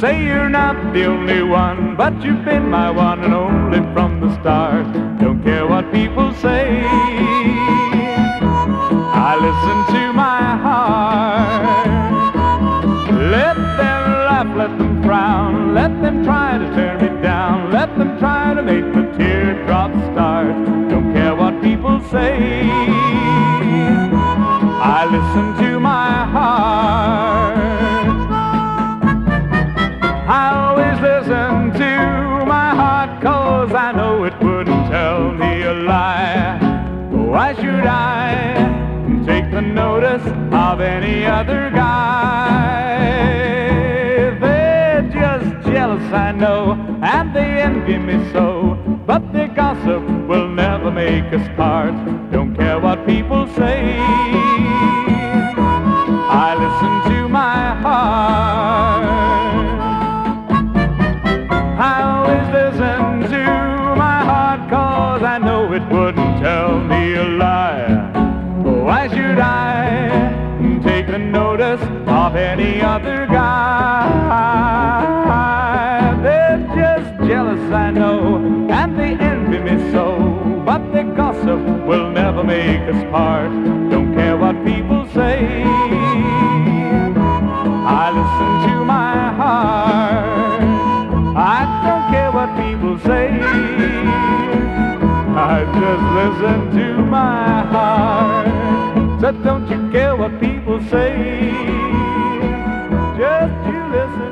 say you're not the only one, but you've been my one and only from the start. Don't care what people say. I listen to my heart. Let them laugh, let them frown, let them try to tear me down, let them try to make the teardrops start. Don't care what people say. I listen to Why should I take the notice of any other guy? They're just jealous, I know, and they envy me so. But their gossip will never make us part. Don't care what people say. Wouldn't tell me a lie. Why should I take the notice of any other guy? They're just jealous, I know, and they envy me so. But their gossip will never make us part. Don't care what people say. I listen to my heart. I don't care what people say. I just listen to my heart. So don't you care what people say? Just you listen